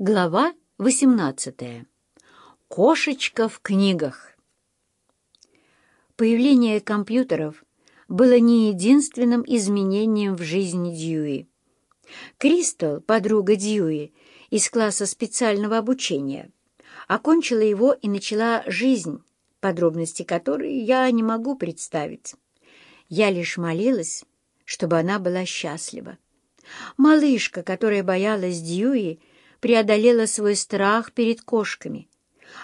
Глава 18. Кошечка в книгах. Появление компьютеров было не единственным изменением в жизни Дьюи. Кристал, подруга Дьюи, из класса специального обучения, окончила его и начала жизнь, подробности которой я не могу представить. Я лишь молилась, чтобы она была счастлива. Малышка, которая боялась Дьюи, преодолела свой страх перед кошками.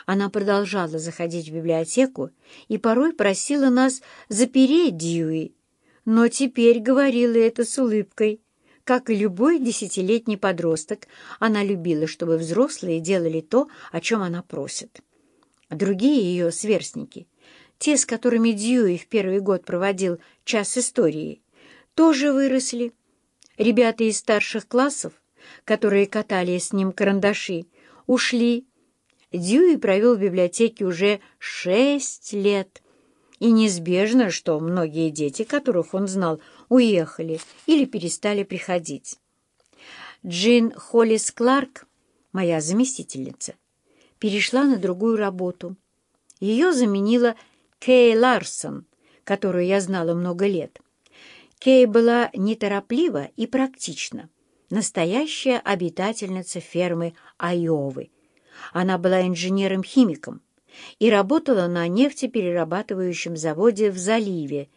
Она продолжала заходить в библиотеку и порой просила нас запереть Дьюи, но теперь говорила это с улыбкой. Как и любой десятилетний подросток, она любила, чтобы взрослые делали то, о чем она просит. Другие ее сверстники, те, с которыми Дьюи в первый год проводил час истории, тоже выросли. Ребята из старших классов которые катали с ним карандаши, ушли. Дьюи провел в библиотеке уже шесть лет. И неизбежно, что многие дети, которых он знал, уехали или перестали приходить. Джин Холлис Кларк, моя заместительница, перешла на другую работу. Ее заменила Кей Ларсон, которую я знала много лет. Кей была нетороплива и практична настоящая обитательница фермы Айовы. Она была инженером-химиком и работала на нефтеперерабатывающем заводе в заливе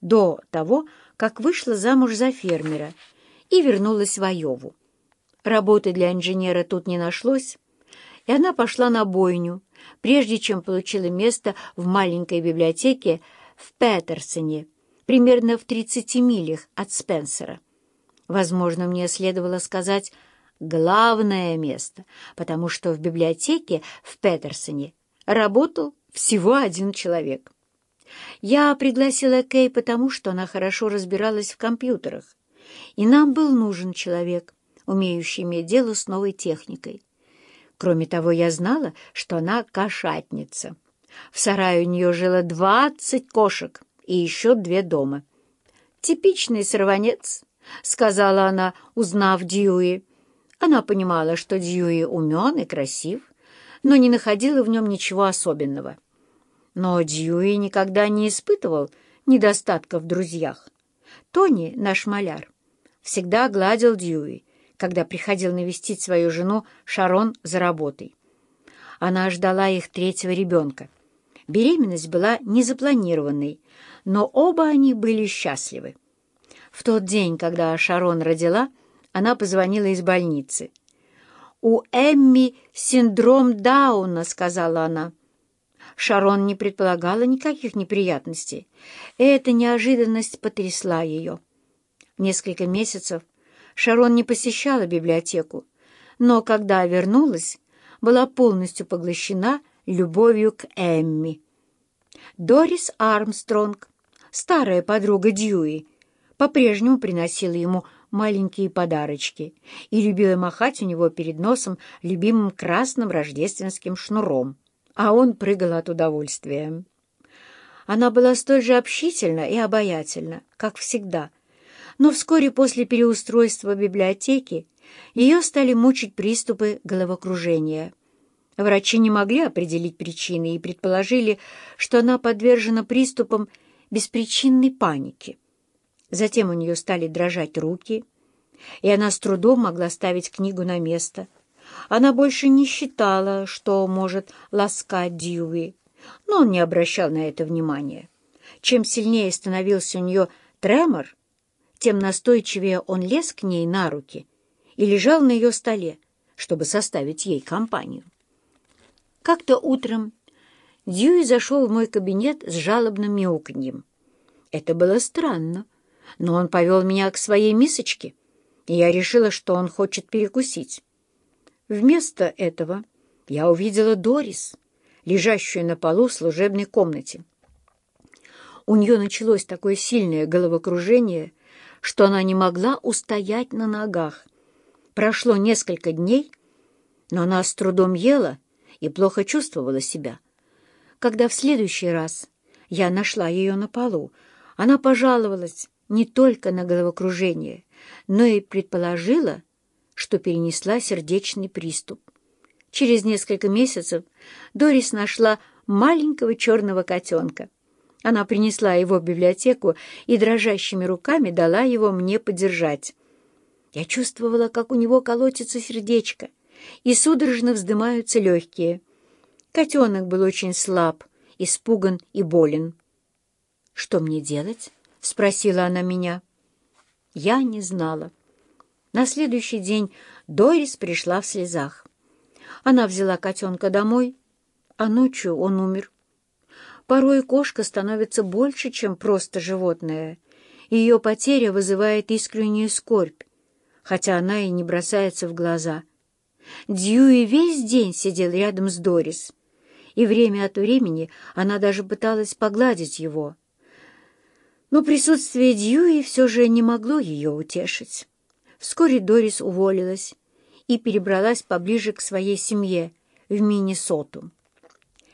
до того, как вышла замуж за фермера и вернулась в Айову. Работы для инженера тут не нашлось, и она пошла на бойню, прежде чем получила место в маленькой библиотеке в Петерсоне, примерно в 30 милях от Спенсера. Возможно, мне следовало сказать «главное место», потому что в библиотеке в Петерсоне работал всего один человек. Я пригласила Кей потому, что она хорошо разбиралась в компьютерах, и нам был нужен человек, умеющий иметь дело с новой техникой. Кроме того, я знала, что она кошатница. В сарае у нее жило двадцать кошек и еще две дома. Типичный сорванец, — сказала она, узнав Дьюи. Она понимала, что Дьюи умен и красив, но не находила в нем ничего особенного. Но Дьюи никогда не испытывал недостатков в друзьях. Тони, наш маляр, всегда гладил Дьюи, когда приходил навестить свою жену Шарон за работой. Она ждала их третьего ребенка. Беременность была незапланированной, но оба они были счастливы. В тот день, когда Шарон родила, она позвонила из больницы. «У Эмми синдром Дауна», — сказала она. Шарон не предполагала никаких неприятностей. Эта неожиданность потрясла ее. Несколько месяцев Шарон не посещала библиотеку, но когда вернулась, была полностью поглощена любовью к Эмми. Дорис Армстронг, старая подруга Дьюи, по-прежнему приносила ему маленькие подарочки и любила махать у него перед носом любимым красным рождественским шнуром, а он прыгал от удовольствия. Она была столь же общительна и обаятельна, как всегда, но вскоре после переустройства библиотеки ее стали мучить приступы головокружения. Врачи не могли определить причины и предположили, что она подвержена приступам беспричинной паники. Затем у нее стали дрожать руки, и она с трудом могла ставить книгу на место. Она больше не считала, что может ласкать Дьюи, но он не обращал на это внимания. Чем сильнее становился у нее тремор, тем настойчивее он лез к ней на руки и лежал на ее столе, чтобы составить ей компанию. Как-то утром Дьюи зашел в мой кабинет с жалобным мяуканьем. Это было странно но он повел меня к своей мисочке, и я решила, что он хочет перекусить. Вместо этого я увидела Дорис, лежащую на полу в служебной комнате. У нее началось такое сильное головокружение, что она не могла устоять на ногах. Прошло несколько дней, но она с трудом ела и плохо чувствовала себя. Когда в следующий раз я нашла ее на полу, она пожаловалась, не только на головокружение, но и предположила, что перенесла сердечный приступ. Через несколько месяцев Дорис нашла маленького черного котенка. Она принесла его в библиотеку и дрожащими руками дала его мне подержать. Я чувствовала, как у него колотится сердечко, и судорожно вздымаются легкие. Котенок был очень слаб, испуган и болен. «Что мне делать?» — спросила она меня. Я не знала. На следующий день Дорис пришла в слезах. Она взяла котенка домой, а ночью он умер. Порой кошка становится больше, чем просто животное. Ее потеря вызывает искреннюю скорбь, хотя она и не бросается в глаза. Дьюи весь день сидел рядом с Дорис, и время от времени она даже пыталась погладить его. Но присутствие Дьюи все же не могло ее утешить. Вскоре Дорис уволилась и перебралась поближе к своей семье в Миннесоту.